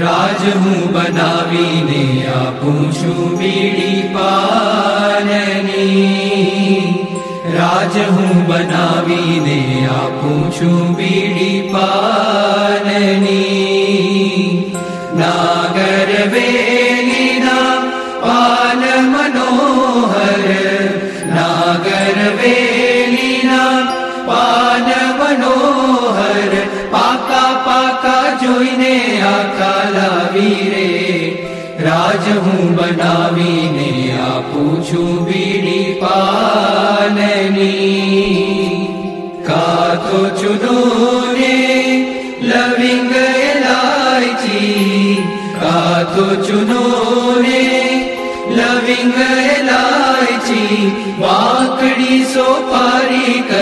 राज हनावि दया पूषु बीडिपाननी राज ने बनावि छू पूषु बीडिपाननी नागर काला वीरे राज हूँ बनावी ने आ पूछू बीड़ी पानी का तो चुनू ने लविंग लाईची का तो चुनू ने लविंग लाईची वाकड़ी सोपारी कर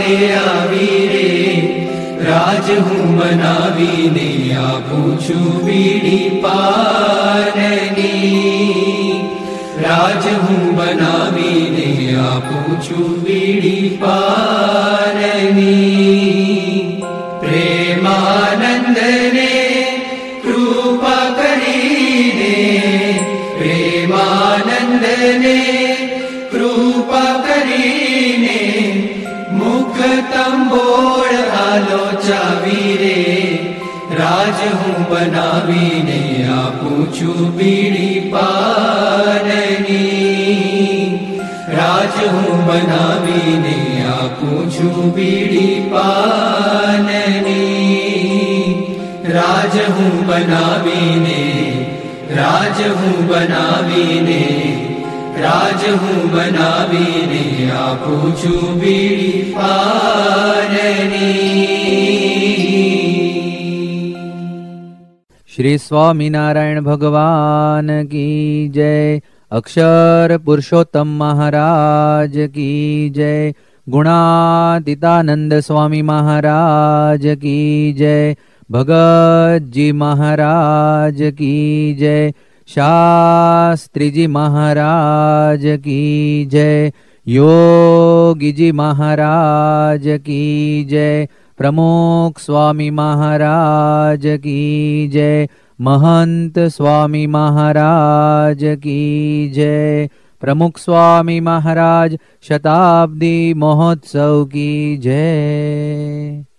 से आवीरे राज हूँ मनावी ने या पूछू बीड़ी पारनी राज हूँ बनावी ने या पूछू बीड़ी पारनी प्रेमानंद ने कृपा करी ने प्रेमानंद ने कृपा करी ने અંબોળ આલો ચાવી રે રાજ હું બનાવીને આપું છું બીડી પારની રાજ હું બનાવીને આપું છું બીડી પારની રાજ હું બનાવીને રાજ હું બનાવીને રાજ હું બનાવીને આપું છું બીડી પાર श्री स्वामीनारायण भगवान की जय अक्षर पुरुषोत्तम महाराज की जय गुणातीतानंद स्वामी महाराज की जय भगत जी महाराज की जय शास्त्री जी महाराज की जय योगी जी महाराज की जय प्रमुख स्वामी महाराज की जय महंत स्वामी महाराज की जय प्रमुख स्वामी महाराज शताब्दी महोत्सव की जय